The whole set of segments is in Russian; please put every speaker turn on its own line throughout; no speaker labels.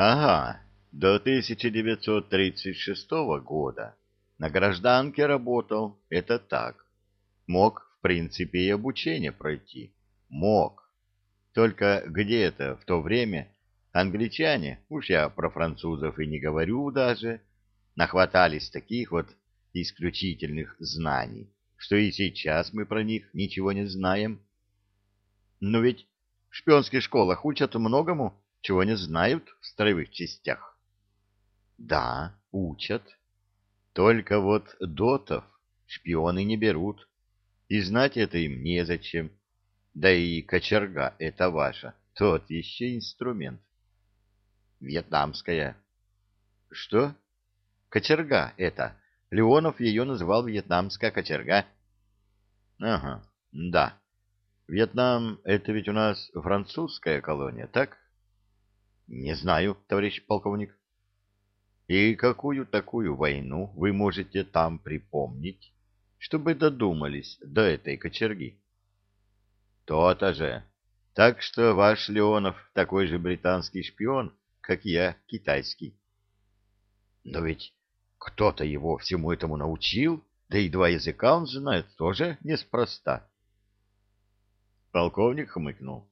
Ага, до 1936 года на гражданке работал, это так. Мог, в принципе, и обучение пройти. Мог. Только где-то в то время англичане, уж я про французов и не говорю даже, нахватались таких вот исключительных знаний, что и сейчас мы про них ничего не знаем. Но ведь в шпионских школах учат многому, чего не знают в строевых частях. Да, учат. Только вот дотов шпионы не берут, и знать это им незачем. Да и кочерга — это ваша, тот еще инструмент. Вьетнамская. Что? Кочерга это. Леонов ее называл вьетнамская кочерга. Ага, да. Вьетнам — это ведь у нас французская колония, так? Не знаю, товарищ полковник. И какую такую войну вы можете там припомнить, чтобы додумались до этой кочерги? То-то же. Так что ваш Леонов такой же британский шпион, как я китайский. Но ведь кто-то его всему этому научил, да и два языка он знает тоже неспроста. Полковник хмыкнул.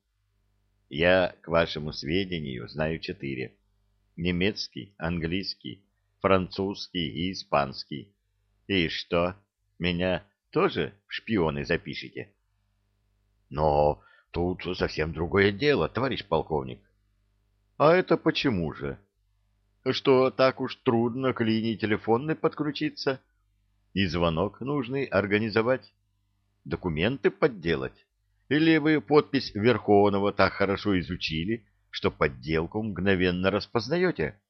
Я, к вашему сведению, знаю четыре. Немецкий, английский, французский и испанский. И что, меня тоже в шпионы запишите? Но тут совсем другое дело, товарищ полковник. А это почему же? Что так уж трудно к линии телефонной подключиться? И звонок нужный организовать? Документы подделать? Или вы подпись Верховного так хорошо изучили, что подделку мгновенно распознаете?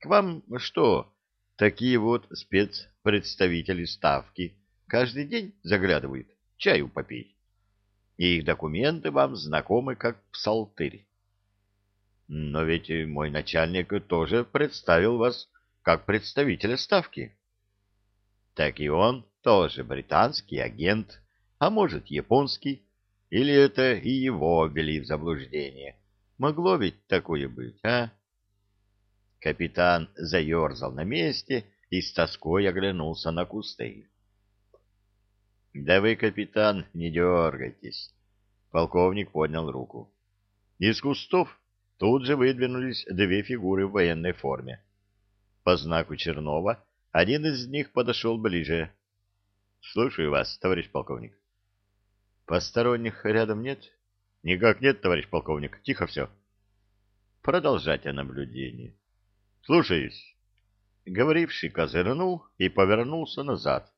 К вам что, такие вот спецпредставители ставки каждый день заглядывают чаю попить? И их документы вам знакомы как псалтырь. Но ведь мой начальник тоже представил вас как представителя ставки. Так и он тоже британский агент, а может японский, или это и его ввели в заблуждение? Могло ведь такое быть, а? Капитан заерзал на месте и с тоской оглянулся на кусты. — Да вы, капитан, не дергайтесь. Полковник поднял руку. Из кустов тут же выдвинулись две фигуры в военной форме. По знаку Чернова один из них подошел ближе. — Слушаю вас, товарищ полковник. Посторонних рядом нет? Никак нет, товарищ полковник. Тихо все. Продолжайте наблюдение. Слушаюсь. Говоривший козырнул и повернулся назад.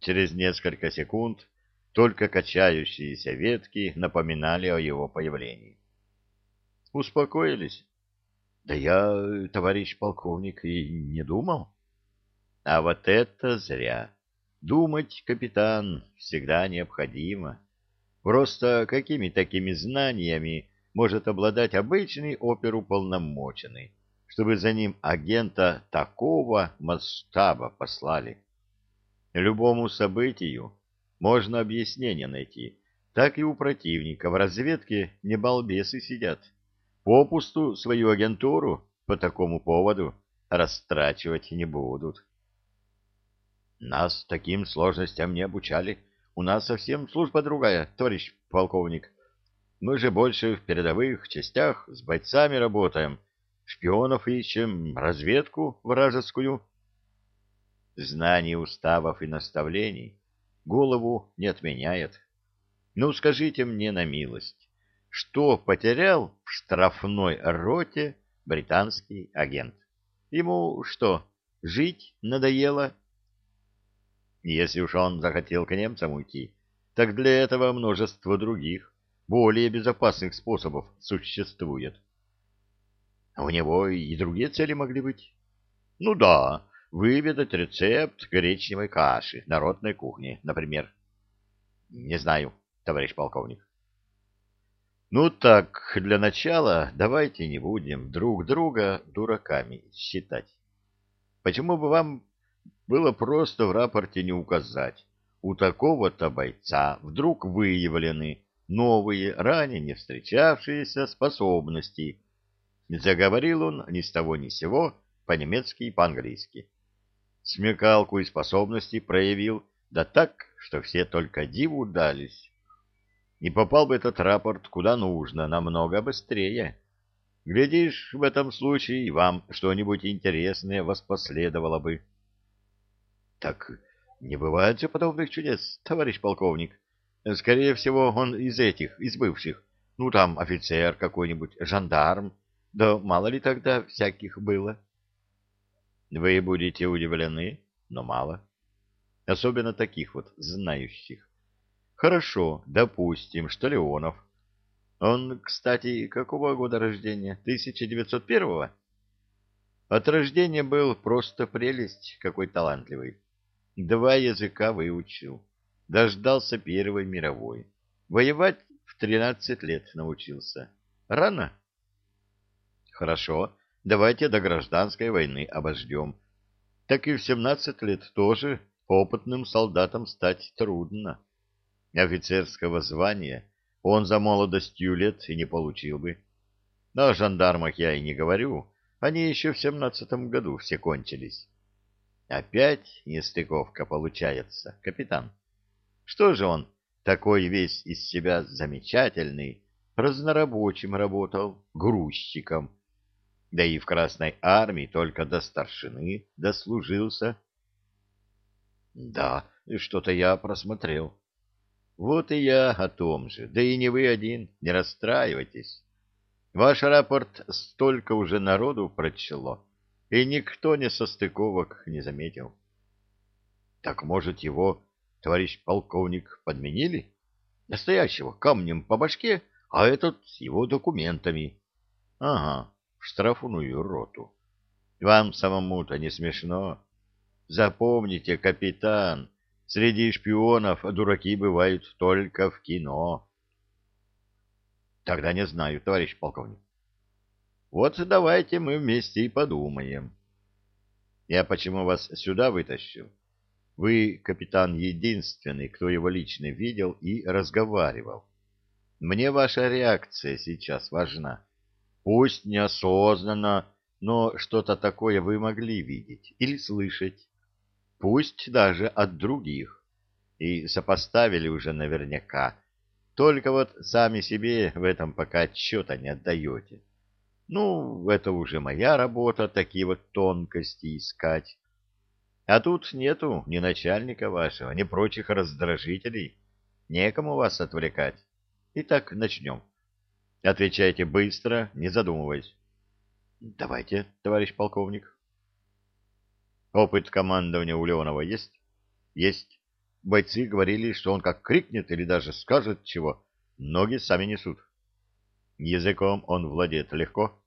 Через несколько секунд только качающиеся ветки напоминали о его появлении. Успокоились? Да я, товарищ полковник, и не думал. А вот это зря. Думать, капитан, всегда необходимо. Просто какими такими знаниями может обладать обычный оперуполномоченный, чтобы за ним агента такого масштаба послали? Любому событию можно объяснение найти. Так и у противника в разведке не балбесы сидят. Попусту свою агентуру по такому поводу растрачивать не будут. Нас таким сложностям не обучали. У нас совсем служба другая, товарищ полковник. Мы же больше в передовых частях с бойцами работаем, шпионов ищем, разведку вражескую. Знание уставов и наставлений голову не отменяет. Ну, скажите мне на милость, что потерял в штрафной роте британский агент? Ему что, жить надоело? Если уж он захотел к немцам уйти, так для этого множество других, более безопасных способов существует. У него и другие цели могли быть. Ну да, выведать рецепт гречневой каши народной кухни, например. Не знаю, товарищ полковник. Ну так, для начала давайте не будем друг друга дураками считать. Почему бы вам было просто в рапорте не указать. У такого-то бойца вдруг выявлены новые, ранее не встречавшиеся способности, Заговорил он ни с того ни сего, по-немецки и по-английски. Смекалку и способности проявил, да так, что все только диву дались. И попал бы этот рапорт куда нужно, намного быстрее. Глядишь, в этом случае вам что-нибудь интересное воспоследовало бы. — Так не бывает же подобных чудес, товарищ полковник. Скорее всего, он из этих, из бывших. Ну, там офицер какой-нибудь, жандарм. Да мало ли тогда всяких было. Вы будете удивлены, но мало. Особенно таких вот знающих. Хорошо, допустим, что Леонов. Он, кстати, какого года рождения? 1901-го? От рождения был просто прелесть, какой талантливый. Два языка выучил. Дождался Первой мировой. Воевать в 13 лет научился. Рано? Хорошо, давайте до гражданской войны обождем. Так и в 17 лет тоже опытным солдатом стать трудно. Офицерского звания он за молодостью лет и не получил бы. Но о жандармах я и не говорю, они еще в семнадцатом году все кончились. Опять нестыковка получается, капитан. Что же он, такой весь из себя замечательный, разнорабочим работал, грузчиком, да и в Красной Армии только до старшины дослужился. Да, что-то я просмотрел. Вот и я о том же, да и не вы один, не расстраивайтесь. Ваш рапорт столько уже народу прочело, и никто не состыковок не заметил. Так, может, его, товарищ полковник, подменили? Настоящего камнем по башке, а этот с его документами. Ага, в штрафную роту. Вам самому-то не смешно? Запомните, капитан, Среди шпионов дураки бывают только в кино. Тогда не знаю, товарищ полковник. Вот давайте мы вместе и подумаем. Я почему вас сюда вытащил? Вы, капитан, единственный, кто его лично видел и разговаривал. Мне ваша реакция сейчас важна. Пусть неосознанно, но что-то такое вы могли видеть или слышать пусть даже от других, и сопоставили уже наверняка. Только вот сами себе в этом пока отчета не отдаете. Ну, это уже моя работа, такие вот тонкости искать. А тут нету ни начальника вашего, ни прочих раздражителей. Некому вас отвлекать. Итак, начнем. Отвечайте быстро, не задумываясь. Давайте, товарищ полковник. Опыт командования у Леонова есть? Есть. Бойцы говорили, что он как крикнет или даже скажет чего, ноги сами несут. Языком он владеет легко.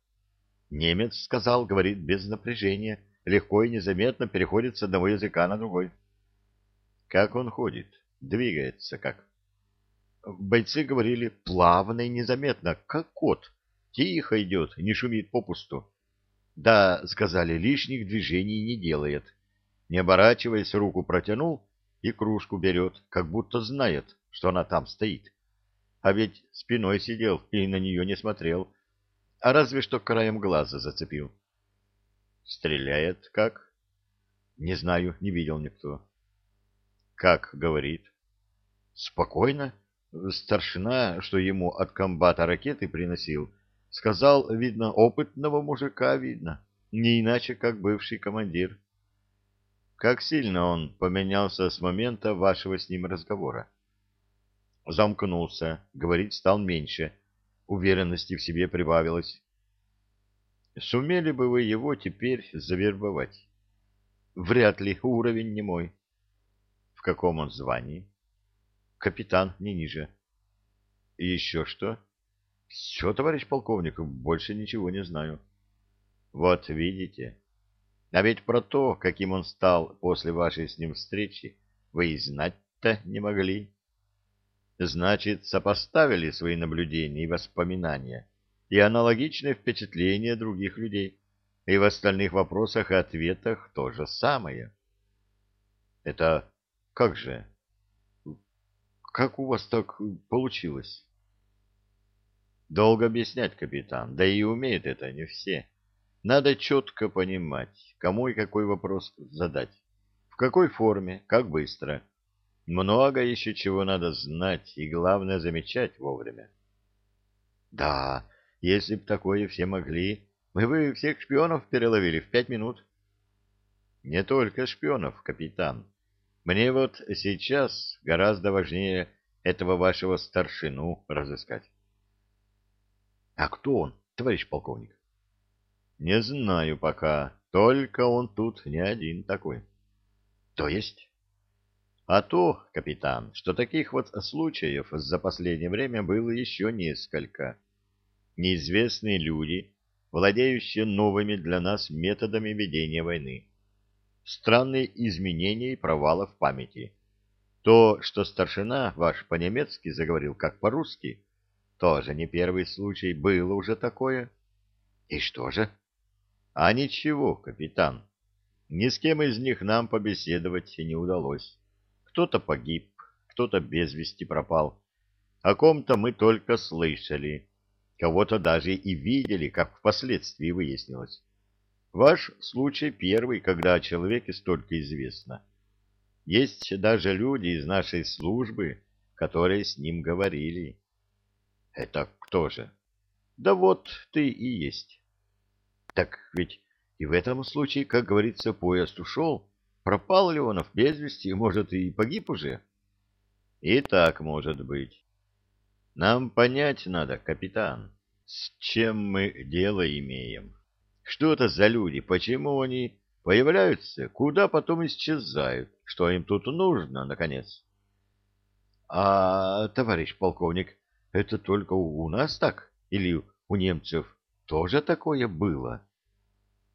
Немец сказал, говорит без напряжения, легко и незаметно переходит с одного языка на другой. Как он ходит? Двигается как? Бойцы говорили плавно и незаметно, как кот. Тихо идет, не шумит попусту. Да, сказали, лишних движений не делает. Не оборачиваясь, руку протянул и кружку берет, как будто знает, что она там стоит. А ведь спиной сидел и на нее не смотрел, а разве что краем глаза зацепил. Стреляет как? Не знаю, не видел никто. Как говорит? Спокойно. Старшина, что ему от комбата ракеты приносил, Сказал, видно, опытного мужика видно, не иначе, как бывший командир. Как сильно он поменялся с момента вашего с ним разговора? Замкнулся, говорить стал меньше, уверенности в себе прибавилось. Сумели бы вы его теперь завербовать? Вряд ли, уровень не мой. В каком он звании? Капитан, не ниже. И еще что? Все, товарищ полковник, больше ничего не знаю. Вот видите. А ведь про то, каким он стал после вашей с ним встречи, вы и знать-то не могли. Значит, сопоставили свои наблюдения и воспоминания и аналогичные впечатления других людей, и в остальных вопросах и ответах то же самое. Это как же? Как у вас так получилось? Долго объяснять, капитан, да и умеют это не все. Надо четко понимать, кому и какой вопрос задать, в какой форме, как быстро. Много еще чего надо знать и, главное, замечать вовремя. Да, если б такое все могли, мы бы всех шпионов переловили в пять минут. Не только шпионов, капитан. Мне вот сейчас гораздо важнее этого вашего старшину разыскать. А кто он, товарищ полковник? Не знаю пока, только он тут не один такой. То есть? А то, капитан, что таких вот случаев за последнее время было еще несколько. Неизвестные люди, владеющие новыми для нас методами ведения войны. Странные изменения и провалы в памяти. То, что старшина ваш по-немецки заговорил как по-русски, тоже не первый случай, было уже такое. И что же? А ничего, капитан. Ни с кем из них нам побеседовать не удалось. Кто-то погиб, кто-то без вести пропал. О ком-то мы только слышали. Кого-то даже и видели, как впоследствии выяснилось. Ваш случай первый, когда о человеке столько известно. Есть даже люди из нашей службы, которые с ним говорили. Это кто же? Да вот ты и есть. Так ведь и в этом случае, как говорится, поезд ушел. Пропал Леонов без вести, может, и погиб уже? И так может быть. Нам понять надо, капитан, с чем мы дело имеем. Что это за люди, почему они появляются, куда потом исчезают, что им тут нужно, наконец? А, товарищ полковник, это только у нас так? Или у немцев тоже такое было?